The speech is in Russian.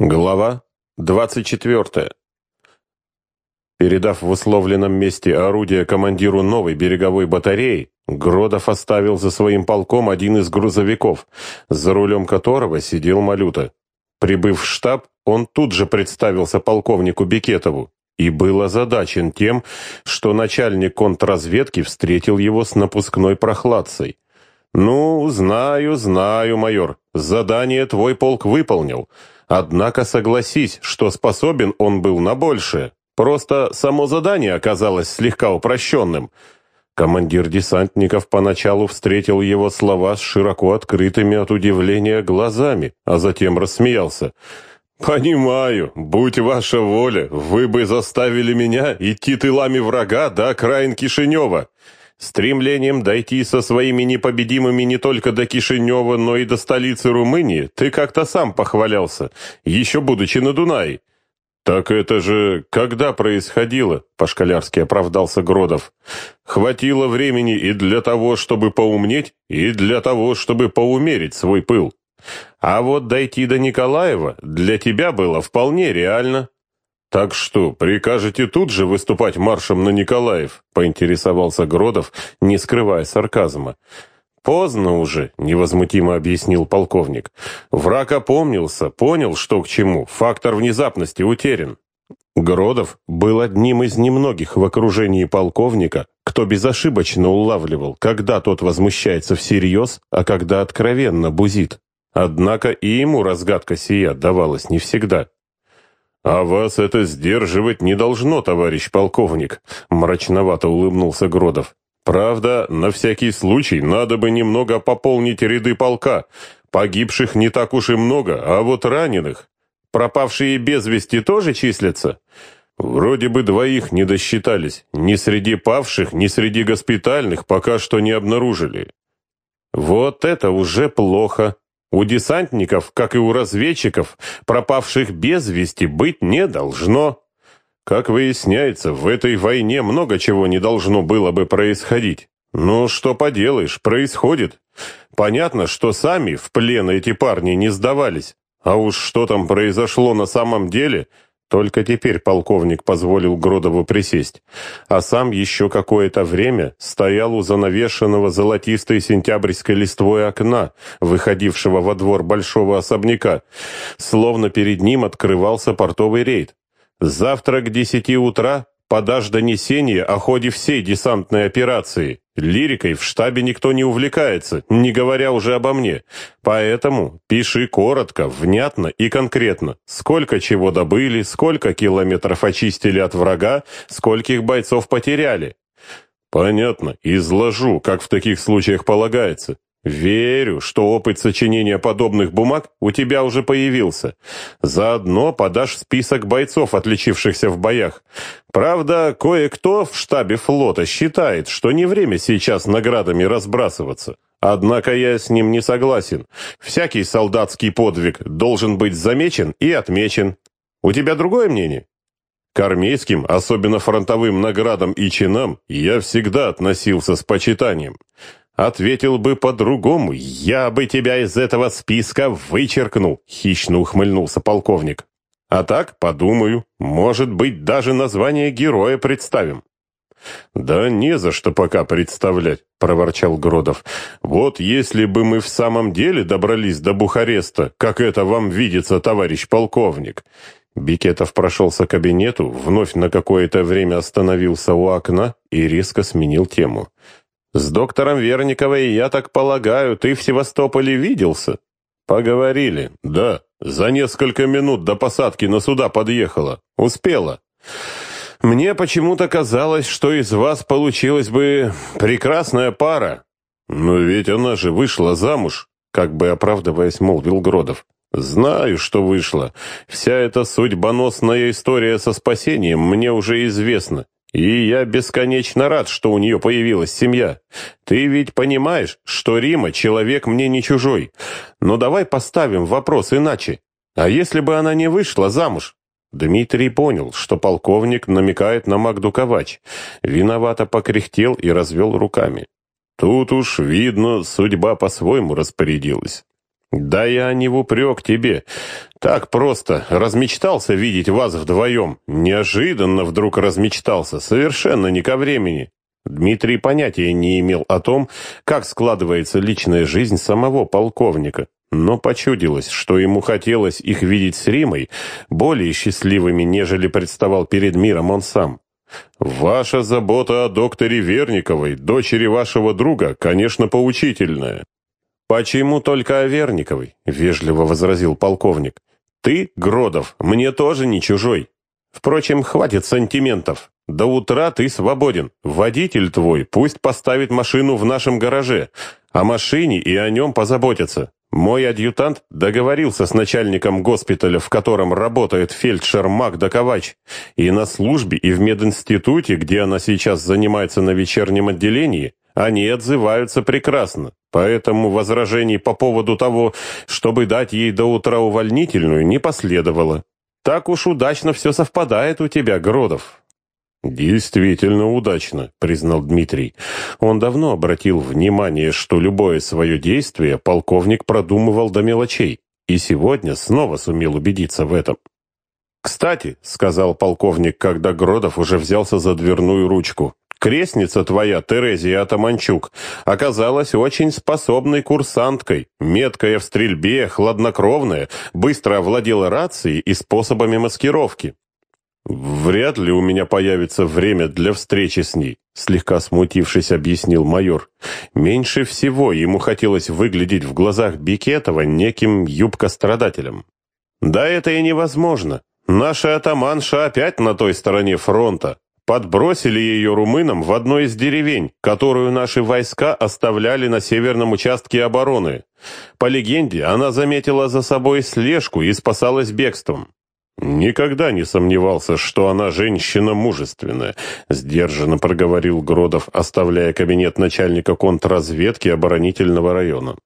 Глава 24. Передав в условленном месте орудие командиру новой береговой батареи, Гродов оставил за своим полком один из грузовиков, за рулем которого сидел Малюта. Прибыв в штаб, он тут же представился полковнику Бекетову и был озадачен тем, что начальник контрразведки встретил его с напускной прохладцей. «Ну, знаю, знаю, майор, задание твой полк выполнил». Однако согласись, что способен он был на большее. Просто само задание оказалось слегка упрощенным. Командир десантников поначалу встретил его слова с широко открытыми от удивления глазами, а затем рассмеялся. «Понимаю, будь ваша воля, вы бы заставили меня идти тылами врага до окраин Кишинева. Стремлением дойти со своими непобедимыми не только до Кишинева, но и до столицы Румынии ты как-то сам похвалялся, еще будучи на Дунае. «Так это же когда происходило?» — по-школярски оправдался Гродов. «Хватило времени и для того, чтобы поумнеть, и для того, чтобы поумерить свой пыл. А вот дойти до Николаева для тебя было вполне реально». «Так что, прикажете тут же выступать маршем на Николаев?» — поинтересовался Гродов, не скрывая сарказма. «Поздно уже», — невозмутимо объяснил полковник. «Враг опомнился, понял, что к чему, фактор внезапности утерян». Гродов был одним из немногих в окружении полковника, кто безошибочно улавливал, когда тот возмущается всерьез, а когда откровенно бузит. Однако и ему разгадка сия давалась не всегда. «А вас это сдерживать не должно, товарищ полковник», — мрачновато улыбнулся Гродов. «Правда, на всякий случай надо бы немного пополнить ряды полка. Погибших не так уж и много, а вот раненых. Пропавшие без вести тоже числятся?» «Вроде бы двоих не досчитались. Ни среди павших, ни среди госпитальных пока что не обнаружили». «Вот это уже плохо», у десантников, как и у разведчиков, пропавших без вести быть не должно. Как выясняется, в этой войне много чего не должно было бы происходить. Ну, что поделаешь, происходит. Понятно, что сами в плен эти парни не сдавались. А уж что там произошло на самом деле – только теперь полковник позволил Гродову присесть, а сам еще какое-то время стоял у занавешенного золотистой сентябрьской листвой окна, выходившего во двор большого особняка, словно перед ним открывался портовый рейд. Завтра к десяти утра подашь донесение о ходе всей десантной операции. Лирикой в штабе никто не увлекается, не говоря уже обо мне. Поэтому пиши коротко, внятно и конкретно. Сколько чего добыли, сколько километров очистили от врага, скольких бойцов потеряли. Понятно, изложу, как в таких случаях полагается. Верю, что опыт сочинения подобных бумаг у тебя уже появился. Заодно подашь список бойцов, отличившихся в боях. Правда, кое-кто в штабе флота считает, что не время сейчас наградами разбрасываться. Однако я с ним не согласен. Всякий солдатский подвиг должен быть замечен и отмечен. У тебя другое мнение? К армейским, особенно фронтовым наградам и чинам, я всегда относился с почитанием. Ответил бы по-другому. Я бы тебя из этого списка вычеркнул, хищно ухмыльнулся полковник. А так, подумаю, может быть, даже название героя представим. «Да не за что пока представлять», — проворчал Гродов. «Вот если бы мы в самом деле добрались до Бухареста, как это вам видится, товарищ полковник». Бикетов прошелся кабинету, вновь на какое-то время остановился у окна и резко сменил тему. «С доктором Верниковой, я так полагаю, ты в Севастополе виделся?» «Поговорили, да. За несколько минут до посадки на суда подъехала. Успела. Мне почему-то казалось, что из вас получилась бы прекрасная пара. Но ведь она же вышла замуж», как бы оправдываясь, молвил Гродов. «Знаю, что вышла. Вся эта судьбоносная история со спасением мне уже известна. И я бесконечно рад, что у нее появилась семья. Ты ведь понимаешь, что Рима человек мне не чужой. Но давай поставим вопрос иначе. А если бы она не вышла замуж? Дмитрий понял, что полковник намекает на Магду Ковач. Виновато покряхтел и развел руками. Тут уж, видно, судьба по-своему распорядилась. «Да я не в упрек тебе. Так просто. Размечтался видеть вас вдвоем. Неожиданно вдруг размечтался. Совершенно не ко времени». Дмитрий понятия не имел о том, как складывается личная жизнь самого полковника, но почудилось, что ему хотелось их видеть с Римой более счастливыми, нежели представал перед миром он сам. «Ваша забота о докторе Верниковой, дочери вашего друга, конечно, поучительная. «Почему только о Верниковой?» — вежливо возразил полковник. «Ты, Гродов, мне тоже не чужой. Впрочем, хватит сантиментов. До утра ты свободен. Водитель твой пусть поставит машину в нашем гараже. О машине и о нем позаботятся. Мой адъютант договорился с начальником госпиталя, в котором работает фельдшер Магда Ковач, и на службе, и в мединституте, где она сейчас занимается на вечернем отделении, они отзываются прекрасно. Поэтому возражений по поводу того, чтобы дать ей до утра увольнительную, не последовало. Так уж удачно все совпадает у тебя, Гродов. «Действительно удачно», — признал Дмитрий. Он давно обратил внимание, что любое свое действие полковник продумывал до мелочей, и сегодня снова сумел убедиться в этом. «Кстати», — сказал полковник, когда Гродов уже взялся за дверную ручку, Крестница твоя, Терезия Атаманчук, оказалась очень способной курсанткой, меткая в стрельбе, хладнокровная, быстро овладела рацией и способами маскировки. «Вряд ли у меня появится время для встречи с ней», слегка смутившись, объяснил майор. Меньше всего ему хотелось выглядеть в глазах Бикетова неким юбкострадателем. «Да это и невозможно. Наша атаманша опять на той стороне фронта. Подбросили ее румынам в одной из деревень, которую наши войска оставляли на северном участке обороны. По легенде, она заметила за собой слежку и спасалась бегством. «Никогда не сомневался, что она женщина мужественная», — сдержанно проговорил Гродов, оставляя кабинет начальника контрразведки оборонительного района.